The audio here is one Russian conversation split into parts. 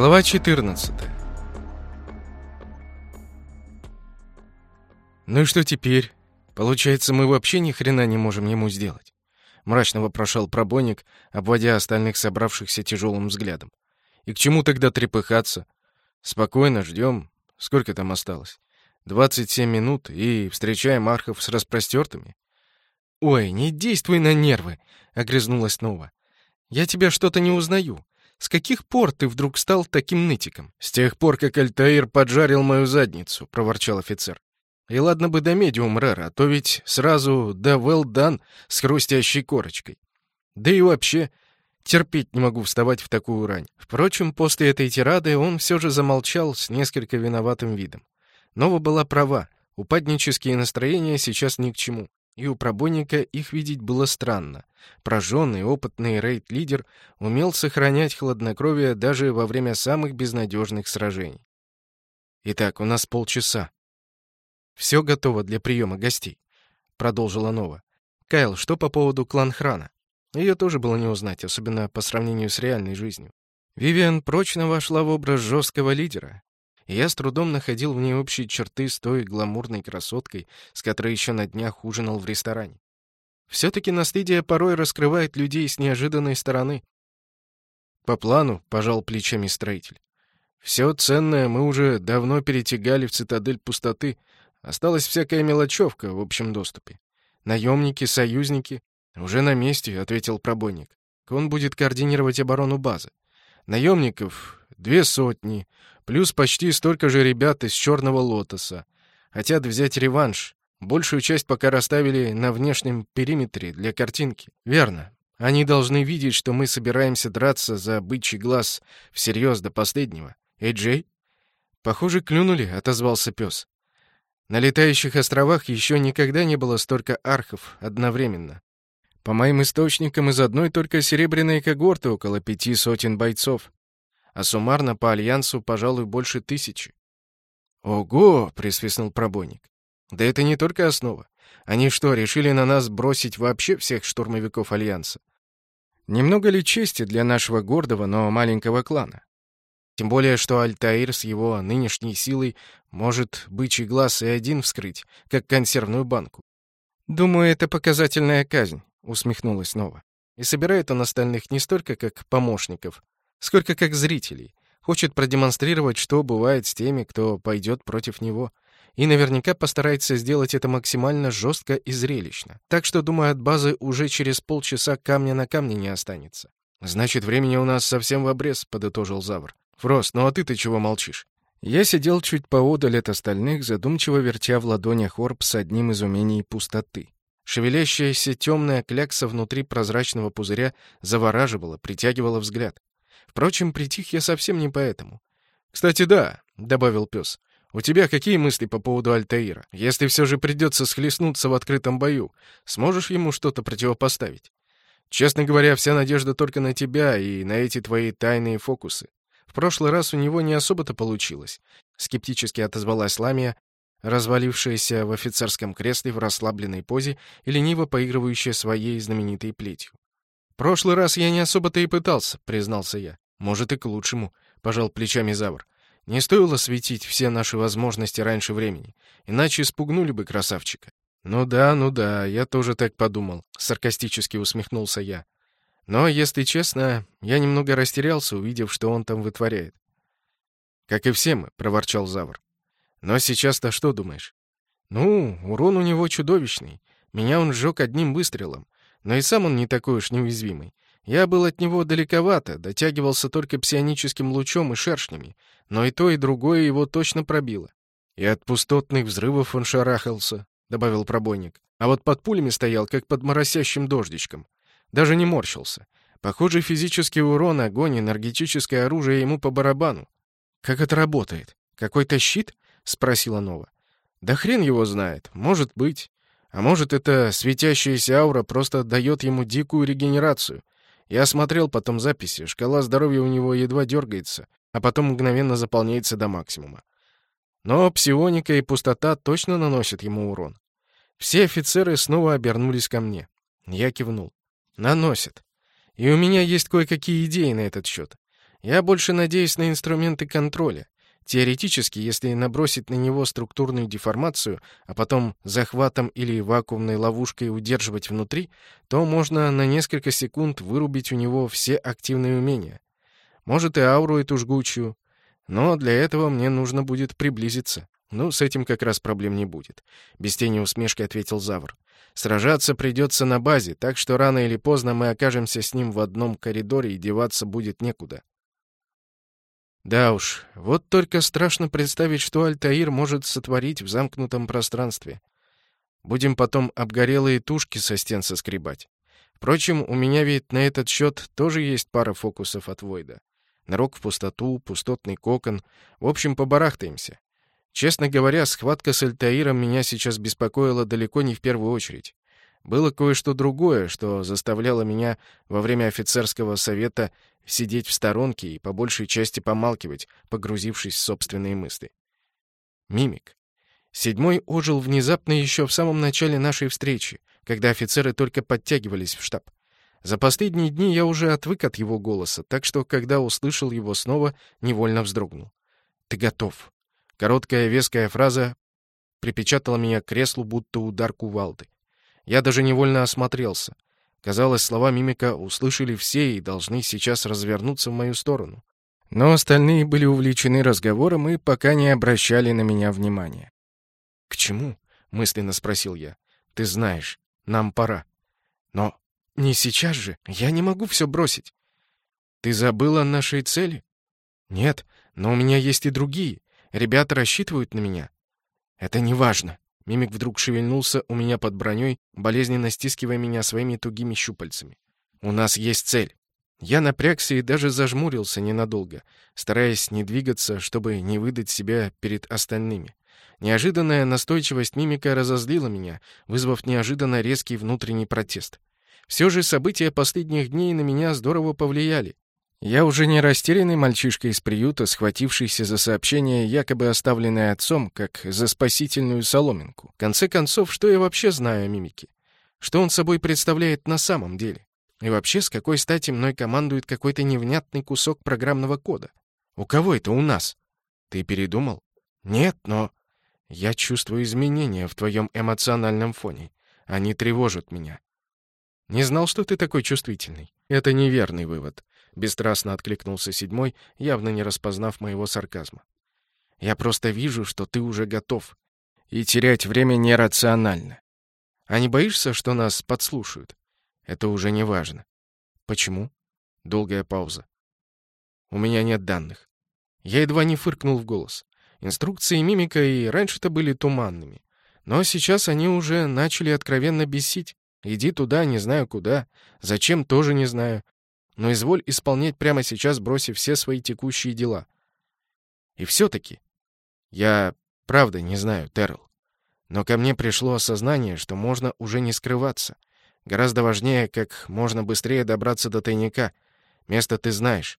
Глава 14 «Ну и что теперь? Получается, мы вообще ни хрена не можем ему сделать?» Мрачно вопрошал пробойник, обводя остальных собравшихся тяжелым взглядом. «И к чему тогда трепыхаться? Спокойно ждем. Сколько там осталось? 27 минут и встречаем архов с распростертыми?» «Ой, не действуй на нервы!» — огрызнулась Нова. «Я тебя что-то не узнаю. С каких пор ты вдруг стал таким нытиком?» «С тех пор, как Альтаир поджарил мою задницу», — проворчал офицер. «И ладно бы до медиум рэра, а то ведь сразу до well done с хрустящей корочкой. Да и вообще, терпеть не могу вставать в такую рань». Впрочем, после этой тирады он все же замолчал с несколько виноватым видом. Нова была права, упаднические настроения сейчас ни к чему и у пробойника их видеть было странно. Прожженный, опытный рейд-лидер умел сохранять хладнокровие даже во время самых безнадежных сражений. «Итак, у нас полчаса. Все готово для приема гостей», — продолжила Нова. «Кайл, что по поводу клан-храна?» Ее тоже было не узнать, особенно по сравнению с реальной жизнью. Вивиан прочно вошла в образ жесткого лидера, я с трудом находил в ней общие черты с той гламурной красоткой, с которой еще на днях ужинал в ресторане. Все-таки наследие порой раскрывает людей с неожиданной стороны. По плану, пожал плечами строитель. Все ценное мы уже давно перетягали в цитадель пустоты. Осталась всякая мелочевка в общем доступе. Наемники, союзники. Уже на месте, ответил пробойник. Он будет координировать оборону базы. Наемников две сотни, Плюс почти столько же ребят из Черного Лотоса. Хотят взять реванш. Большую часть пока расставили на внешнем периметре для картинки. Верно. Они должны видеть, что мы собираемся драться за бычий глаз всерьез до последнего. Эй, Джей? Похоже, клюнули, отозвался пес. На летающих островах еще никогда не было столько архов одновременно. По моим источникам, из одной только серебряной когорты около пяти сотен бойцов а суммарно по Альянсу, пожалуй, больше тысячи. «Ого!» — присвистнул пробойник. «Да это не только основа. Они что, решили на нас бросить вообще всех штурмовиков Альянса? Немного ли чести для нашего гордого, но маленького клана? Тем более, что Альтаир с его нынешней силой может бычий глаз и один вскрыть, как консервную банку. «Думаю, это показательная казнь», — усмехнулась снова. «И собирает он остальных не столько как помощников, сколько как зрителей. Хочет продемонстрировать, что бывает с теми, кто пойдет против него. И наверняка постарается сделать это максимально жестко и зрелищно. Так что, думаю, от базы уже через полчаса камня на камне не останется. «Значит, времени у нас совсем в обрез», — подытожил Завр. «Фрост, ну а ты-то чего молчишь?» Я сидел чуть поодаль от остальных, задумчиво вертя в ладонях орб с одним из умений пустоты. Шевелящаяся темная клякса внутри прозрачного пузыря завораживала, притягивала взгляд. Впрочем, притих я совсем не поэтому. «Кстати, да», — добавил пес, — «у тебя какие мысли по поводу Альтаира? Если все же придется схлестнуться в открытом бою, сможешь ему что-то противопоставить? Честно говоря, вся надежда только на тебя и на эти твои тайные фокусы. В прошлый раз у него не особо-то получилось», — скептически отозвалась Ламия, развалившаяся в офицерском кресле в расслабленной позе и лениво поигрывающая своей знаменитой плетью. «Прошлый раз я не особо-то и пытался», — признался я. «Может, и к лучшему», — пожал плечами Завр. «Не стоило светить все наши возможности раньше времени, иначе спугнули бы красавчика». «Ну да, ну да, я тоже так подумал», — саркастически усмехнулся я. «Но, если честно, я немного растерялся, увидев, что он там вытворяет». «Как и все мы», — проворчал Завр. «Но сейчас-то что думаешь?» «Ну, урон у него чудовищный. Меня он сжег одним выстрелом. Но и сам он не такой уж неуязвимый. Я был от него далековато, дотягивался только псионическим лучом и шершнями, но и то, и другое его точно пробило. И от пустотных взрывов он шарахался, — добавил пробойник. А вот под пулями стоял, как под моросящим дождичком. Даже не морщился. Похоже, физический урон, огонь, энергетическое оружие ему по барабану. «Как это работает? Какой-то щит?» — спросила Нова. «Да хрен его знает. Может быть. А может, эта светящаяся аура просто дает ему дикую регенерацию. Я смотрел потом записи, шкала здоровья у него едва дергается, а потом мгновенно заполняется до максимума. Но псионика и пустота точно наносят ему урон. Все офицеры снова обернулись ко мне. Я кивнул. Наносят. И у меня есть кое-какие идеи на этот счет. Я больше надеюсь на инструменты контроля. Теоретически, если набросить на него структурную деформацию, а потом захватом или вакуумной ловушкой удерживать внутри, то можно на несколько секунд вырубить у него все активные умения. Может и ауру эту жгучую. Но для этого мне нужно будет приблизиться. Ну, с этим как раз проблем не будет. Без тени усмешки ответил Завр. Сражаться придется на базе, так что рано или поздно мы окажемся с ним в одном коридоре и деваться будет некуда. Да уж, вот только страшно представить, что Альтаир может сотворить в замкнутом пространстве. Будем потом обгорелые тушки со стен соскребать. Впрочем, у меня ведь на этот счет тоже есть пара фокусов от Войда. Нырок в пустоту, пустотный кокон. В общем, побарахтаемся. Честно говоря, схватка с Альтаиром меня сейчас беспокоила далеко не в первую очередь. Было кое-что другое, что заставляло меня во время офицерского совета сидеть в сторонке и по большей части помалкивать, погрузившись в собственные мысли. Мимик. Седьмой ожил внезапно еще в самом начале нашей встречи, когда офицеры только подтягивались в штаб. За последние дни я уже отвык от его голоса, так что, когда услышал его снова, невольно вздрогнул. «Ты готов». Короткая веская фраза припечатала меня к креслу, будто удар кувалды. Я даже невольно осмотрелся. Казалось, слова мимика услышали все и должны сейчас развернуться в мою сторону. Но остальные были увлечены разговором и пока не обращали на меня внимания. «К чему?» — мысленно спросил я. «Ты знаешь, нам пора». «Но не сейчас же. Я не могу все бросить». «Ты забыл о нашей цели?» «Нет, но у меня есть и другие. Ребята рассчитывают на меня». «Это не важно. Мимик вдруг шевельнулся у меня под броней, болезненно стискивая меня своими тугими щупальцами. «У нас есть цель». Я напрягся и даже зажмурился ненадолго, стараясь не двигаться, чтобы не выдать себя перед остальными. Неожиданная настойчивость мимика разозлила меня, вызвав неожиданно резкий внутренний протест. Все же события последних дней на меня здорово повлияли. Я уже не растерянный мальчишка из приюта, схватившийся за сообщение, якобы оставленное отцом, как за спасительную соломинку. В конце концов, что я вообще знаю о мимике? Что он собой представляет на самом деле? И вообще, с какой стати мной командует какой-то невнятный кусок программного кода? У кого это у нас? Ты передумал? Нет, но... Я чувствую изменения в твоем эмоциональном фоне. Они тревожат меня. Не знал, что ты такой чувствительный. Это неверный вывод. Бесстрастно откликнулся седьмой, явно не распознав моего сарказма. «Я просто вижу, что ты уже готов. И терять время нерационально. А не боишься, что нас подслушают? Это уже не важно. Почему?» Долгая пауза. «У меня нет данных». Я едва не фыркнул в голос. Инструкции мимика и раньше-то были туманными. Но сейчас они уже начали откровенно бесить. Иди туда, не знаю куда. Зачем, тоже не знаю но изволь исполнять прямо сейчас, бросив все свои текущие дела. И все-таки я правда не знаю, Террell. Но ко мне пришло осознание, что можно уже не скрываться. Гораздо важнее, как можно быстрее добраться до тайника. Место ты знаешь.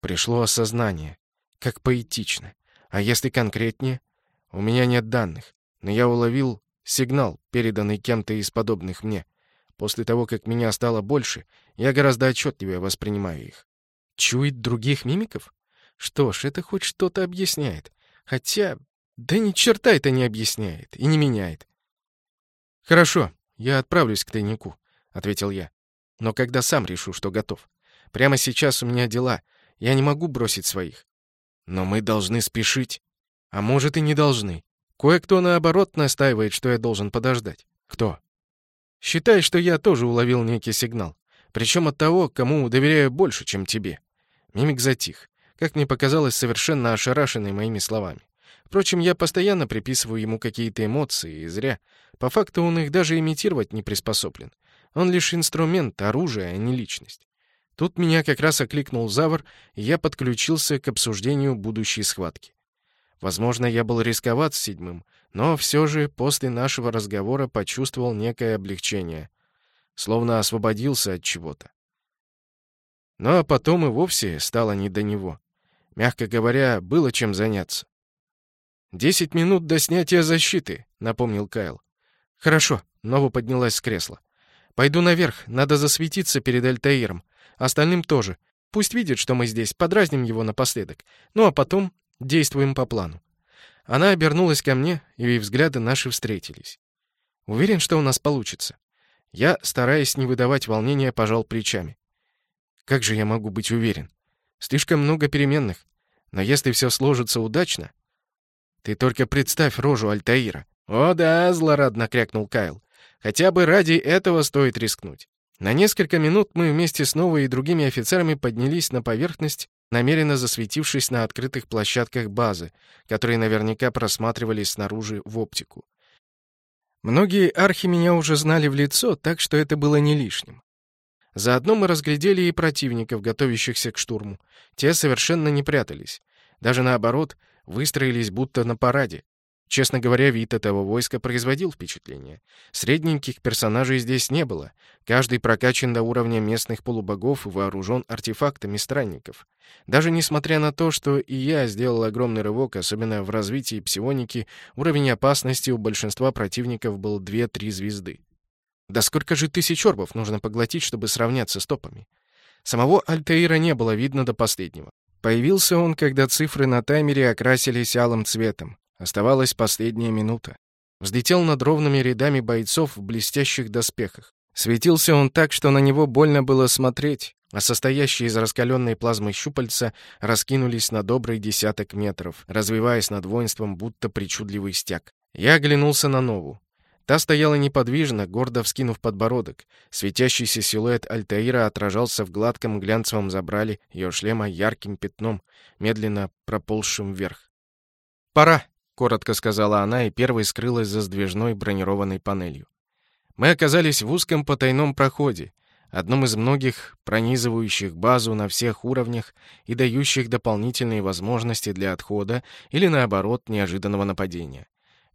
Пришло осознание. Как поэтично. А если конкретнее? У меня нет данных, но я уловил сигнал, переданный кем-то из подобных мне. После того, как меня стало больше, я гораздо отчетливее воспринимаю их. Чует других мимиков? Что ж, это хоть что-то объясняет. Хотя, да ни черта это не объясняет и не меняет. «Хорошо, я отправлюсь к тайнику», — ответил я. «Но когда сам решу, что готов. Прямо сейчас у меня дела, я не могу бросить своих. Но мы должны спешить. А может, и не должны. Кое-кто, наоборот, настаивает, что я должен подождать. Кто? Считай, что я тоже уловил некий сигнал. Причем от того, кому доверяю больше, чем тебе». Мимик затих, как мне показалось, совершенно ошарашенный моими словами. Впрочем, я постоянно приписываю ему какие-то эмоции, и зря. По факту он их даже имитировать не приспособлен. Он лишь инструмент, оружие, а не личность. Тут меня как раз окликнул Завр, и я подключился к обсуждению будущей схватки. Возможно, я был рисковат с седьмым, но все же после нашего разговора почувствовал некое облегчение, словно освободился от чего-то. А потом и вовсе стало не до него. Мягко говоря, было чем заняться. «Десять минут до снятия защиты», — напомнил Кайл. «Хорошо», — Нова поднялась с кресла. «Пойду наверх, надо засветиться перед Альтаиром. Остальным тоже. Пусть видит, что мы здесь, подразним его напоследок. Ну а потом действуем по плану». Она обернулась ко мне, и взгляды наши встретились. «Уверен, что у нас получится». Я, стараясь не выдавать волнения, пожал плечами. «Как же я могу быть уверен? Слишком много переменных. Но если все сложится удачно...» «Ты только представь рожу Альтаира». «О да», — злорадно крякнул Кайл. «Хотя бы ради этого стоит рискнуть». На несколько минут мы вместе с Новой и другими офицерами поднялись на поверхность, намеренно засветившись на открытых площадках базы, которые наверняка просматривались снаружи в оптику. Многие архи меня уже знали в лицо, так что это было не лишним. Заодно мы разглядели и противников, готовящихся к штурму. Те совершенно не прятались. Даже наоборот, выстроились будто на параде. Честно говоря, вид этого войска производил впечатление. Средненьких персонажей здесь не было. Каждый прокачан до уровня местных полубогов и вооружен артефактами странников. Даже несмотря на то, что и я сделал огромный рывок, особенно в развитии псионики, уровень опасности у большинства противников был 2-3 звезды. Да сколько же тысяч орбов нужно поглотить, чтобы сравняться с топами? Самого Альтаира не было видно до последнего. Появился он, когда цифры на таймере окрасились алым цветом. Оставалась последняя минута. Взлетел над ровными рядами бойцов в блестящих доспехах. Светился он так, что на него больно было смотреть, а состоящие из раскаленной плазмы щупальца раскинулись на добрый десяток метров, развиваясь над воинством, будто причудливый стяг. Я оглянулся на Нову. Та стояла неподвижно, гордо вскинув подбородок. Светящийся силуэт Альтаира отражался в гладком глянцевом забрале ее шлема ярким пятном, медленно проползшим вверх. «Пора!» Коротко сказала она и первой скрылась за сдвижной бронированной панелью. Мы оказались в узком потайном проходе, одном из многих пронизывающих базу на всех уровнях и дающих дополнительные возможности для отхода или, наоборот, неожиданного нападения.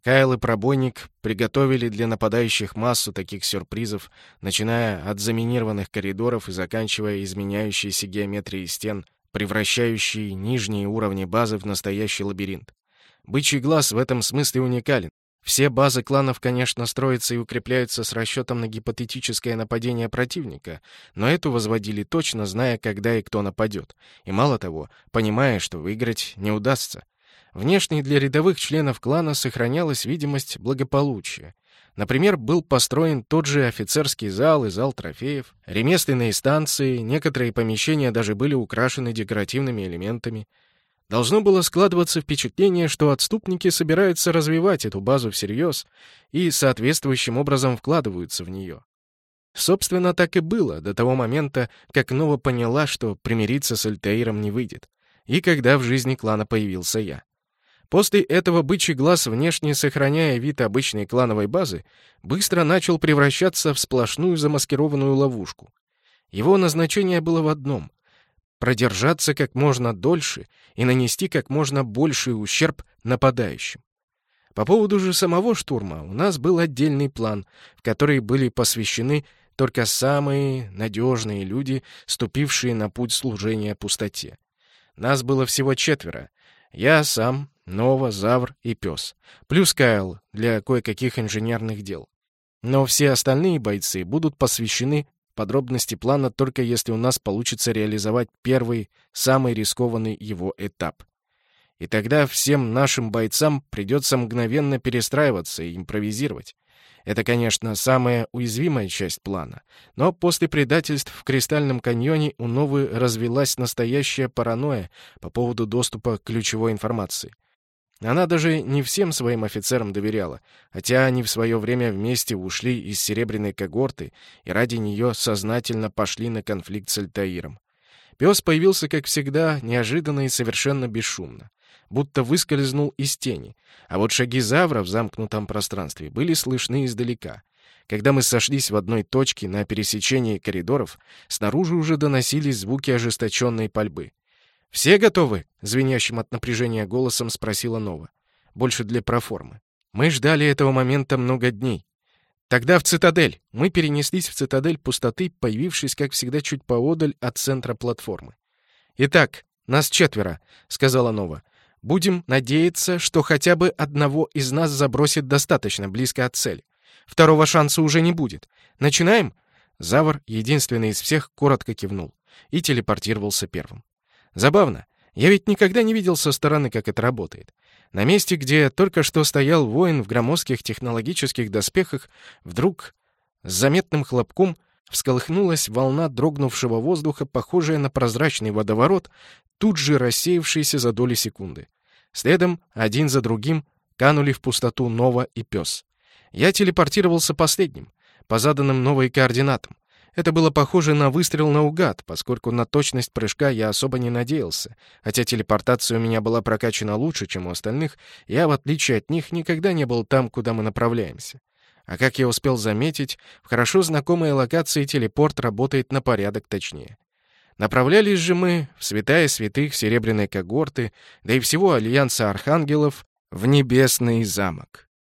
Кайл и пробойник приготовили для нападающих массу таких сюрпризов, начиная от заминированных коридоров и заканчивая изменяющейся геометрией стен, превращающей нижние уровни базы в настоящий лабиринт. Бычий глаз в этом смысле уникален. Все базы кланов, конечно, строятся и укрепляются с расчетом на гипотетическое нападение противника, но эту возводили точно, зная, когда и кто нападет. И мало того, понимая, что выиграть не удастся. Внешне для рядовых членов клана сохранялась видимость благополучия. Например, был построен тот же офицерский зал и зал трофеев, ремесленные станции, некоторые помещения даже были украшены декоративными элементами — Должно было складываться впечатление, что отступники собираются развивать эту базу всерьез и соответствующим образом вкладываются в нее. Собственно, так и было до того момента, как Нова поняла, что примириться с Альтаиром не выйдет, и когда в жизни клана появился я. После этого бычий глаз, внешне сохраняя вид обычной клановой базы, быстро начал превращаться в сплошную замаскированную ловушку. Его назначение было в одном продержаться как можно дольше и нанести как можно больший ущерб нападающим. По поводу же самого штурма у нас был отдельный план, в который были посвящены только самые надежные люди, ступившие на путь служения пустоте. Нас было всего четверо. Я сам, Нова, Завр и Пес. Плюс Кайл для кое-каких инженерных дел. Но все остальные бойцы будут посвящены Подробности плана только если у нас получится реализовать первый, самый рискованный его этап. И тогда всем нашим бойцам придется мгновенно перестраиваться и импровизировать. Это, конечно, самая уязвимая часть плана, но после предательств в Кристальном каньоне у Новы развелась настоящая паранойя по поводу доступа к ключевой информации. Она даже не всем своим офицерам доверяла, хотя они в свое время вместе ушли из Серебряной когорты и ради нее сознательно пошли на конфликт с Альтаиром. Пес появился, как всегда, неожиданно и совершенно бесшумно, будто выскользнул из тени, а вот шаги Завра в замкнутом пространстве были слышны издалека. Когда мы сошлись в одной точке на пересечении коридоров, снаружи уже доносились звуки ожесточенной пальбы. «Все готовы?» — звенящим от напряжения голосом спросила Нова. Больше для проформы. Мы ждали этого момента много дней. Тогда в цитадель. Мы перенеслись в цитадель пустоты, появившись, как всегда, чуть поодаль от центра платформы. «Итак, нас четверо», — сказала Нова. «Будем надеяться, что хотя бы одного из нас забросит достаточно близко от цели. Второго шанса уже не будет. Начинаем?» Завр, единственный из всех, коротко кивнул. и телепортировался первым. Забавно. Я ведь никогда не видел со стороны, как это работает. На месте, где только что стоял воин в громоздких технологических доспехах, вдруг с заметным хлопком всколыхнулась волна дрогнувшего воздуха, похожая на прозрачный водоворот, тут же рассеявшийся за доли секунды. Следом, один за другим, канули в пустоту Нова и Пес. Я телепортировался последним, по заданным новой координатам. Это было похоже на выстрел наугад, поскольку на точность прыжка я особо не надеялся. Хотя телепортация у меня была прокачана лучше, чем у остальных, я, в отличие от них, никогда не был там, куда мы направляемся. А как я успел заметить, в хорошо знакомой локации телепорт работает на порядок точнее. Направлялись же мы в святая святых серебряной когорты, да и всего альянса архангелов, в небесный замок.